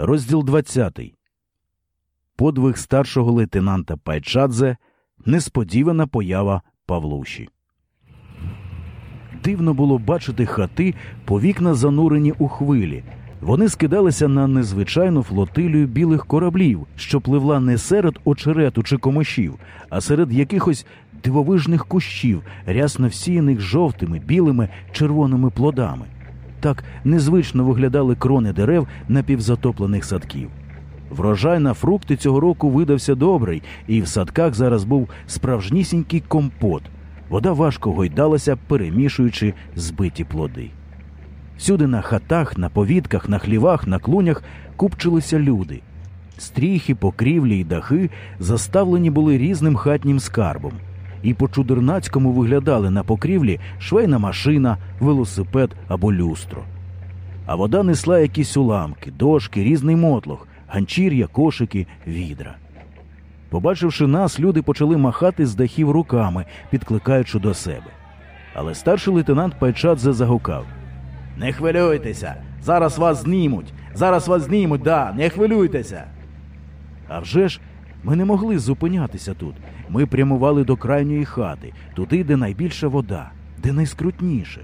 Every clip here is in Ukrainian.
Розділ 20. Подвиг старшого лейтенанта Пайчадзе. Несподівана поява Павлуші. Дивно було бачити хати по вікна занурені у хвилі. Вони скидалися на незвичайну флотилію білих кораблів, що пливла не серед очерету чи комишів, а серед якихось дивовижних кущів, рясно всіяних жовтими, білими, червоними плодами. Так незвично виглядали крони дерев напівзатоплених садків. Врожай на фрукти цього року видався добрий, і в садках зараз був справжнісінький компот. Вода важко гойдалася, перемішуючи збиті плоди. Всюди на хатах, на повітках, на хлівах, на клунях купчилися люди. Стріхи, покрівлі й дахи заставлені були різним хатнім скарбом, і по чудернацькому виглядали на покрівлі швейна машина, велосипед або люстро. А вода несла якісь уламки, дошки, різний мотлох, ганчір'я, кошики, відра. Побачивши нас, люди почали махати з дахів руками, підкликаючи до себе. Але старший лейтенант Пайчадзе загукав Не хвилюйтеся, зараз вас знімуть, зараз вас знімуть, да, не хвилюйтеся. А вже ж ми не могли зупинятися тут. Ми прямували до крайньої хати, туди, де найбільша вода, де найскрутніше.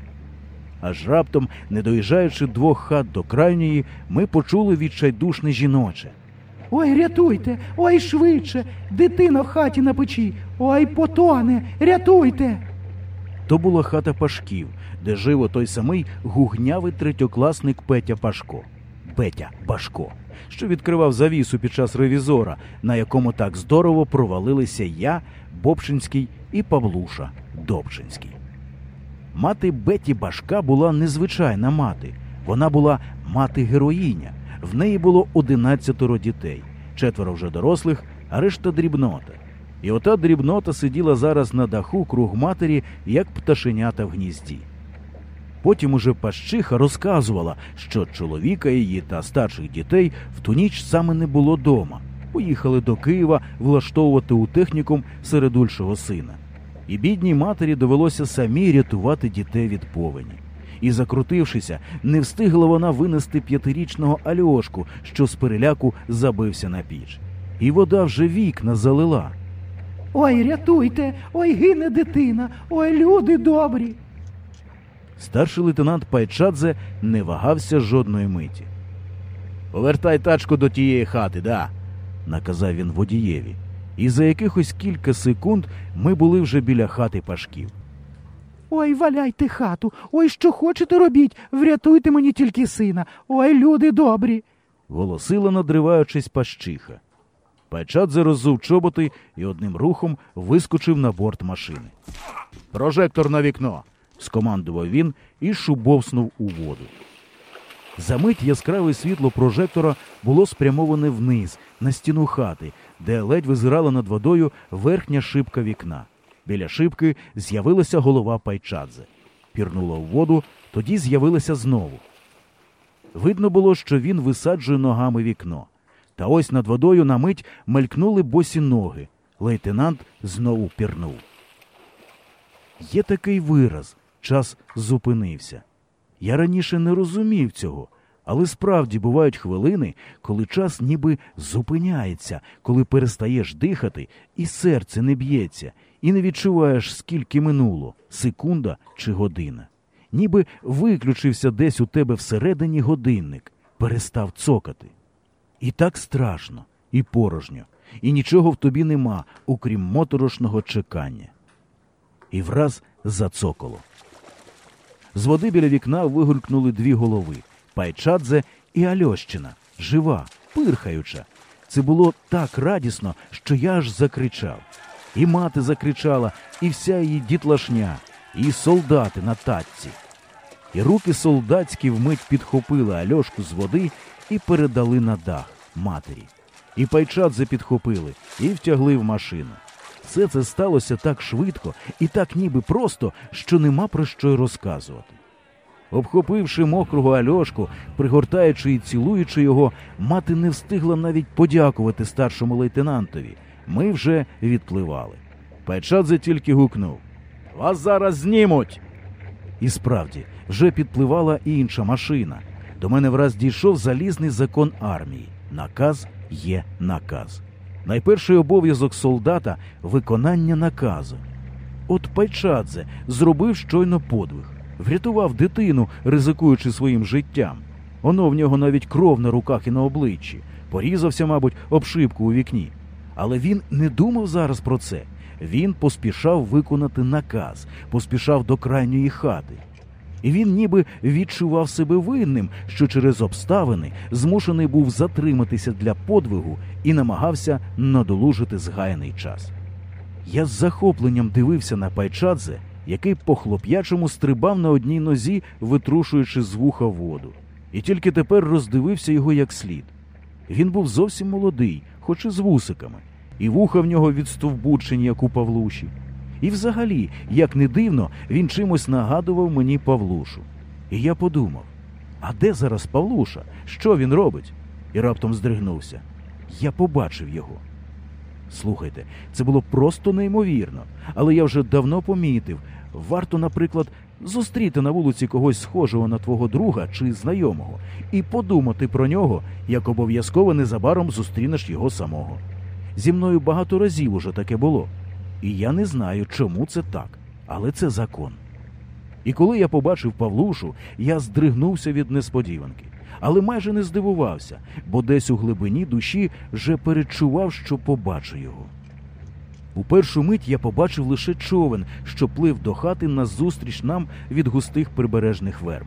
Аж раптом, не доїжджаючи двох хат до крайньої, ми почули відчайдушне жіноче. Ой, рятуйте, ой, швидше, дитина в хаті на печі, ой, потоне, рятуйте. То була хата Пашків, де жив отой самий гугнявий третьокласник Петя Пашко. Петя Пашко, що відкривав завісу під час ревізора, на якому так здорово провалилися я, Бобшинський і Павлуша Добшинський. Мати Беті Башка була незвичайна мати. Вона була мати-героїня. В неї було одинадцятеро дітей, четверо вже дорослих, а решта дрібнота. І ота дрібнота сиділа зараз на даху круг матері, як пташенята в гнізді. Потім уже пащиха розказувала, що чоловіка її та старших дітей в ту ніч саме не було дома. Поїхали до Києва влаштовувати у технікум середульшого сина. І бідній матері довелося самій рятувати дітей від повені. І, закрутившися, не встигла вона винести п'ятирічного Альошку, що з переляку забився на піч. І вода вже вікна залила. Ой, рятуйте, ой, гине дитина, ой, люди добрі. Старший лейтенант Пайчадзе не вагався жодної миті. Повертай тачку до тієї хати, да, наказав він водієві. І за якихось кілька секунд ми були вже біля хати пашків. Ой, валяйте хату, ой, що хочете робіть, врятуйте мені тільки сина, ой, люди добрі. Голосила, надриваючись пащиха. Пайчадзе роззув чоботи і одним рухом вискочив на борт машини. Прожектор на вікно. Скомандував він і шубовснув у воду. Замить яскраве світло прожектора було спрямоване вниз, на стіну хати, де ледь визирала над водою верхня шибка вікна. Біля шибки з'явилася голова Пайчадзе. Пірнула в воду, тоді з'явилася знову. Видно було, що він висаджує ногами вікно. Та ось над водою на мить мелькнули босі ноги. Лейтенант знову пірнув. Є такий вираз час зупинився. Я раніше не розумів цього, але справді бувають хвилини, коли час ніби зупиняється, коли перестаєш дихати, і серце не б'ється, і не відчуваєш, скільки минуло секунда чи година. Ніби виключився десь у тебе всередині годинник, перестав цокати. І так страшно, і порожньо, і нічого в тобі нема, окрім моторошного чекання. І враз зацоколо. З води біля вікна вигулькнули дві голови Пайчадзе і Альощина, жива, пирхаюча. Це було так радісно, що я аж закричав. І мати закричала, і вся її дітлашня, і солдати на татці. І руки солдатські вмить підхопили Альошку з води і передали на дах матері. І Пайчадзе підхопили і втягли в машину. Все це сталося так швидко і так ніби просто, що нема про що й розказувати. Обхопивши мокрого Альошку, пригортаючи і цілуючи його, мати не встигла навіть подякувати старшому лейтенантові. Ми вже відпливали. Пайчадзе тільки гукнув Вас зараз знімуть. І справді, вже підпливала і інша машина. до мене враз дійшов залізний закон армії. Наказ є наказ. Найперший обов'язок солдата виконання наказу. От Пайчадзе зробив щойно подвиг, врятував дитину, ризикуючи своїм життям. Оно в нього навіть кров на руках і на обличчі, порізався, мабуть, об шибку у вікні. Але він не думав зараз про це. Він поспішав виконати наказ, поспішав до крайньої хати. І він ніби відчував себе винним, що через обставини змушений був затриматися для подвигу і намагався надолужити згаяний час. Я з захопленням дивився на Пайчадзе, який по хлоп'ячому стрибав на одній нозі, витрушуючи з вуха воду, і тільки тепер роздивився його як слід. Він був зовсім молодий, хоч і з вусиками, і вуха в нього відстовбучені, як у Павлуші. І взагалі, як не дивно, він чимось нагадував мені Павлушу. І я подумав: а де зараз Павлуша? Що він робить? І раптом здригнувся. Я побачив його. Слухайте, це було просто неймовірно, але я вже давно помітив. Варто, наприклад, зустріти на вулиці когось схожого на твого друга чи знайомого і подумати про нього, як обов'язково незабаром зустрінеш його самого. Зі мною багато разів уже таке було. І я не знаю, чому це так, але це закон. І коли я побачив Павлушу, я здригнувся від несподіванки, але майже не здивувався, бо десь у глибині душі вже перечував, що побачу його. У першу мить я побачив лише човен, що плив до хати назустріч нам від густих прибережних верб.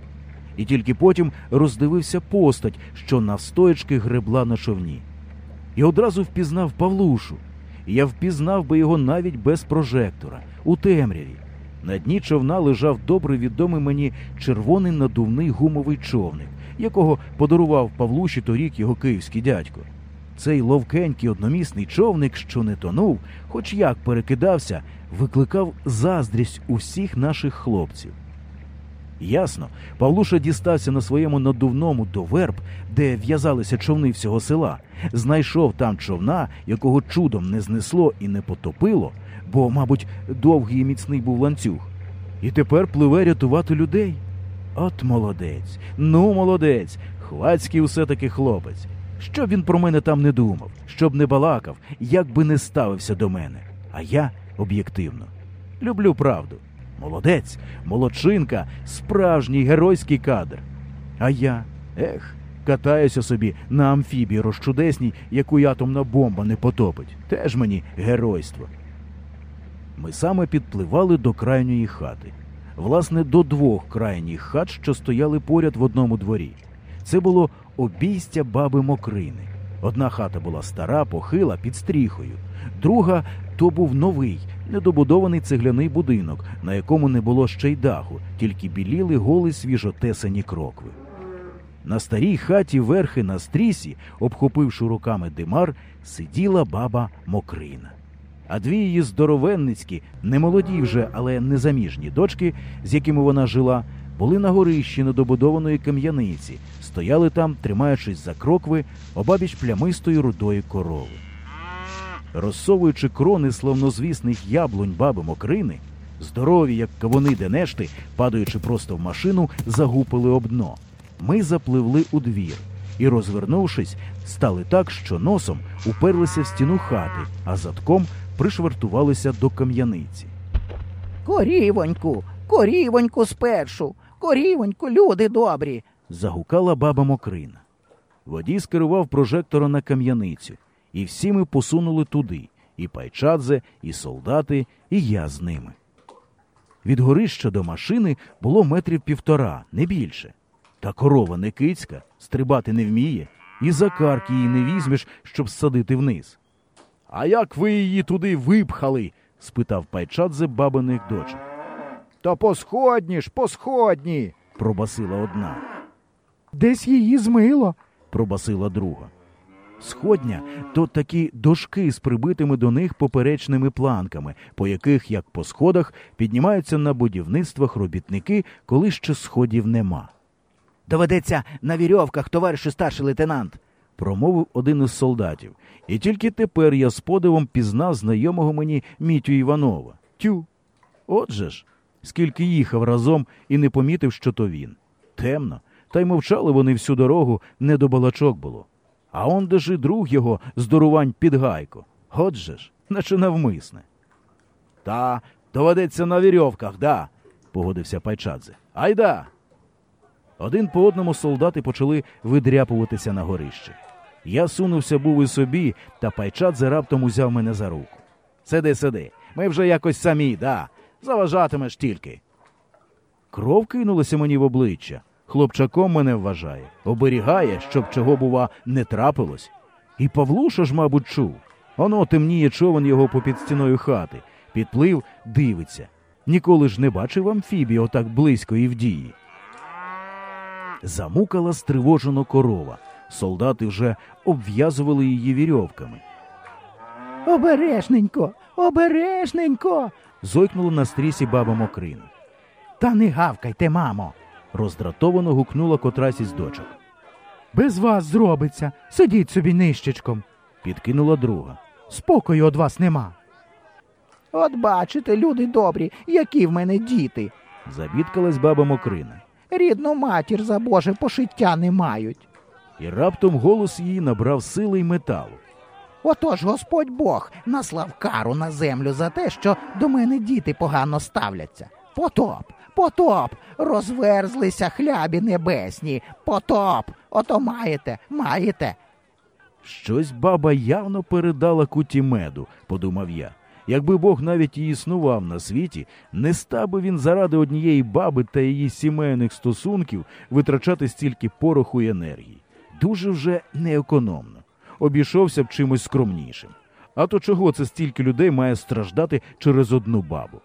І тільки потім роздивився постать, що навстоячки гребла на човні. І одразу впізнав Павлушу. Я впізнав би його навіть без прожектора, у темряві. На дні човна лежав добре відомий мені червоний надувний гумовий човник, якого подарував Павлуші торік його київський дядько. Цей ловкенький одномісний човник, що не тонув, хоч як перекидався, викликав заздрість усіх наших хлопців. Ясно, Павлуша дістався на своєму надувному до верб, де в'язалися човни всього села, знайшов там човна, якого чудом не знесло і не потопило, бо, мабуть, довгий і міцний був ланцюг, і тепер пливе рятувати людей. От молодець, ну молодець, хвацький усе таки хлопець. Що він про мене там не думав, щоб не балакав, як би не ставився до мене. А я об'єктивно. Люблю правду. Молодець, молодчинка, справжній геройський кадр. А я, ех, катаюся собі на амфібії розчудесній, яку атомна бомба не потопить. Теж мені геройство. Ми саме підпливали до крайньої хати. Власне, до двох крайніх хат, що стояли поряд в одному дворі. Це було обійстя баби Мокрини. Одна хата була стара, похила, під стріхою, друга то був новий, недобудований цегляний будинок, на якому не було ще й даху, тільки біліли голи свіжотесані крокви. На старій хаті верхи на стрісі, обхопивши руками димар, сиділа баба Мокрина. А дві її здоровенницькі, немолоді вже, але незаміжні дочки, з якими вона жила, були на горищі недобудованої кам'яниці, стояли там, тримаючись за крокви, обабіч плямистої рудої корови. Розсовуючи крони славнозвісних яблунь баби Мокрини, здорові, як кавуни денешти, падаючи просто в машину, загупили об дно. Ми запливли у двір і, розвернувшись, стали так, що носом уперлися в стіну хати, а задком пришвартувалися до кам'яниці. Корівоньку, корівоньку спершу, корівоньку, люди добрі. Загукала баба Мокрина. Водій скерував прожектора на кам'яницю, і всі ми посунули туди і пайчадзе, і солдати, і я з ними. Від горища до машини було метрів півтора, не більше. Та корова не кицька, стрибати не вміє, і за карк її не візьмеш, щоб садити вниз. А як ви її туди випхали? спитав пайчадзе бабиних дочок. То по сходні ж, по сходні. Пробасила одна. Десь її змило. пробасила друга. Сходня то такі дошки з прибитими до них поперечними планками, по яких, як по сходах, піднімаються на будівництвах робітники, коли ще сходів нема. Доведеться на вірьовках, товаришу старший лейтенант. Промовив один із солдатів, і тільки тепер я з подивом пізнав знайомого мені Мітю Іванова. Тю. Отже ж, скільки їхав разом і не помітив, що то він. Темно, та й мовчали вони всю дорогу, не до балачок було. А он де ж і друг його здорувань під гайко. Отже ж, наче навмисне. Та доведеться на вірьовках, да, погодився Пайчадзе. Айда. Один по одному солдати почали видряпуватися на горище. Я сунувся був і собі, та Пайчадзе раптом узяв мене за руку. Сиди, сиди, ми вже якось самі, да. Заважатимеш тільки. Кров кинулася мені в обличчя. Хлопчаком мене вважає, оберігає, щоб чого, бува, не трапилось. І Павлуша ж, мабуть, чув. Оно темніє човен його попід стіною хати. Підплив, дивиться. Ніколи ж не бачив амфібії отак близько і в дії. Замукала стривожено корова. Солдати вже обв'язували її вірьовками. Обережненько, обережненько. Зойкнула на стрісі баба Мокрина. Та не гавкайте, мамо. Роздратовано гукнула котрась із дочок. Без вас зробиться. Сидіть собі нищечком. Підкинула друга. Спокою від вас нема. От бачите, люди добрі, які в мене діти. Забідкалась баба Мокрина. Рідну матір за Боже пошиття не мають. І раптом голос її набрав сили й металу. Отож Господь Бог наслав кару на землю за те, що до мене діти погано ставляться. Потоп, потоп, розверзлися хлябі небесні. Потоп, ото маєте, маєте. Щось баба явно передала куті меду, подумав я. Якби Бог навіть і існував на світі, не став би він заради однієї баби та її сімейних стосунків витрачати стільки пороху й енергії. Дуже вже неекономно. Обійшовся б чимось скромнішим. А то чого це стільки людей має страждати через одну бабу?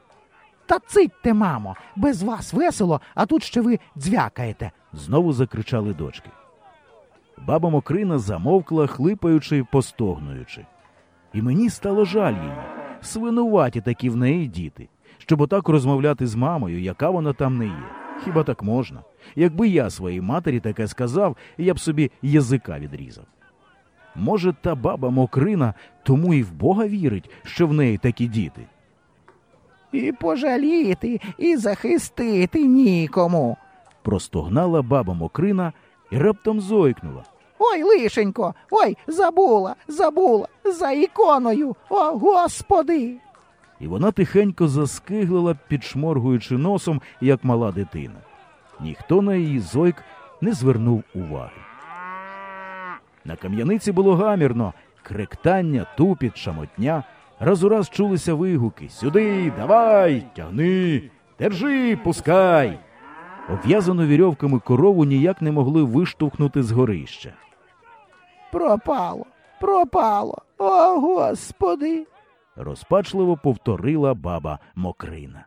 Та цитьте, мамо, без вас весело, а тут ще ви дзвякаєте. Знову закричали дочки. Баба Мокрина замовкла, хлипаючи постогнуючи. І мені стало жаль її. Свинуваті такі в неї діти, щоб отак розмовляти з мамою, яка вона там не є. Хіба так можна? Якби я своїй матері таке сказав, я б собі язика відрізав. Може, та баба Мокрина тому і в Бога вірить, що в неї такі діти. І пожаліти, і захистити нікому. Простогнала баба Мокрина і раптом зойкнула. Ой, лишенько, ой, забула, забула, за іконою. О, господи. І вона тихенько заскиглила, підшморгуючи носом, як мала дитина. Ніхто на її зойк не звернув уваги. На кам'яниці було гамірно, кректання, тупіт, шамотня. Раз у раз чулися вигуки Сюди, давай, тягни, держи, пускай. Обв'язану вірьовками корову ніяк не могли виштовхнути з горища. Пропало, пропало. О, господи. Розпачливо повторила баба Мокрина.